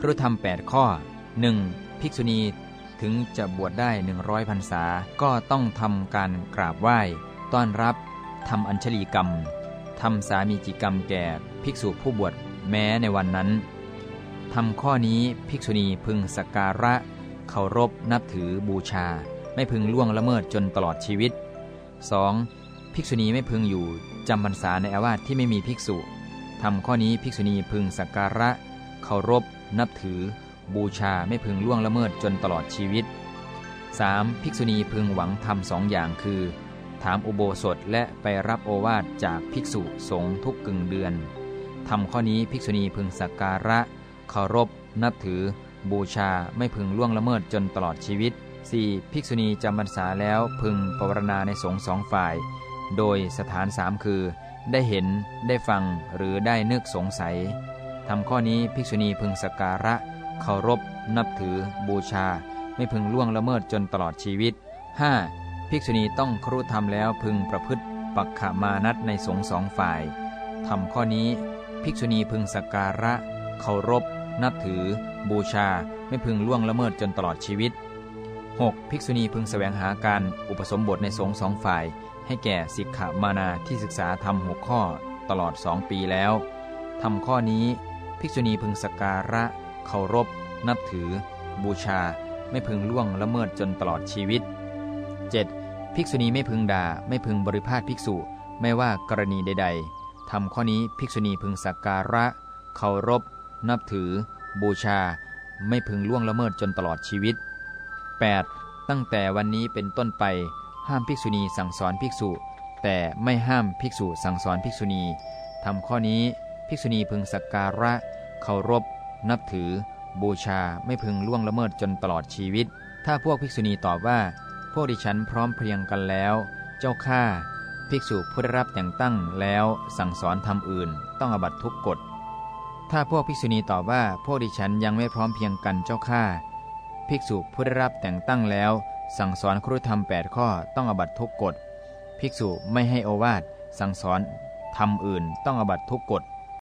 ครุธรรม 8 ข้อ 1. ภิกษุณีถึงจะบวชได้ 100พรรษา ก็ต้องทำการกราบไหว้ ต้อนรับ ทำอัญชลีกรรม ทำสามีจิกรรมแก่ภิกษุผู้บวชแม้ในวันนั้น ทำข้อนี้ภิกษุณีพึงสักการะ เคารพนับถือบูชา ไม่พึงล่วงละเมิดจนตลอดชีวิต 2. ภิกษุณีไม่พึงอยู่จำพรรษาในอาวาสที่ไม่มีภิกษุ ทำข้อนี้ภิกษุณีพึงสักการะ เคารพ นับถือ บูชาไม่พึงล่วงละเมิดจนตลอดชีวิต 3. ภิกษุณีพึงหวังทำสองอย่างคือ ถามอุโบสถและไปรับโอวาทจากภิกษุสงฆ์ทุกกึ่งเดือนทำข้อนี้ภิกษุณีพึงสักการะเคารพ นับถือ บูชาไม่พึงล่วงละเมิดจนตลอดชีวิต 4. ภิกษุณีจำพรรษาแล้วพึงปรณาในสงฆ์สองฝ่าย โดยสถานสามคือ ได้เห็น ได้ฟัง หรือได้นึกสงสัย ทำข้อนี้ภิกษุณีพึงสักการะ เคารพ นับถือ บูชา ไม่พึงล่วงละเมิดจนตลอดชีวิต 5. ภิกษุณีต้องครุธรรมแล้วพึงประพฤติปักขมานัตในสงฆ์สองฝ่ายทำข้อนี้ ภิกษุณีพึงสักการะ เคารพ นับถือ บูชา ไม่พึงล่วงละเมิดจนตลอดชีวิต 6. ภิกษุณีพึงแสวงหาการอุปสมบทในสงฆ์สองฝ่าย ให้แก่สิกขามานาที่ศึกษาทำหกข้อตลอดสองปีแล้วทำข้อนี้ ภิกษุณีพึงสกการะ เคารพ นับถือ บูชา ไม่พึงล่วงละเมิดจนตลอดชีวิต 7. ภิกษุณีไม่พึงด่า ไม่พึงบริพาทภิกษุ ไม่ว่ากรณีใด ๆทำข้อนี้ภิกษุณีพึงสักการะ เคารพ นับถือ บูชา ไม่พึงล่วงละเมิดจนตลอดชีวิต 8. ตั้งแต่วันนี้เป็นต้นไป ห้ามภิกษุณีสั่งสอนภิกษุ แต่ไม่ห้ามภิกษุสั่งสอนภิกษุณีทำข้อนี้ ภิกษุณีพึงสักการะ เคารพ นับถือ บูชาไม่พึงล่วงละเมิดจนตลอดชีวิต ถ้าพวกภิกษุณีตอบว่า พวกดิฉันพร้อมเพรียงกันแล้ว เจ้าข้าภิกษุผู้ได้รับแต่งตั้งแล้วสั่งสอนทำอื่น ต้องอบัตทุกกฎ ถ้าพวกภิกษุณีตอบว่าพวกดิฉันยังไม่พร้อมเพียงกันเจ้าข้าภิกษุผู้ได้รับแต่งตั้งแล้ว สั่งสอนครุธรรม 8 ข้อต้องอบัตทุกกฎ ภิกษุไม่ให้อวาทสั่งสอนทำอื่นต้องอบัตทุกกฎ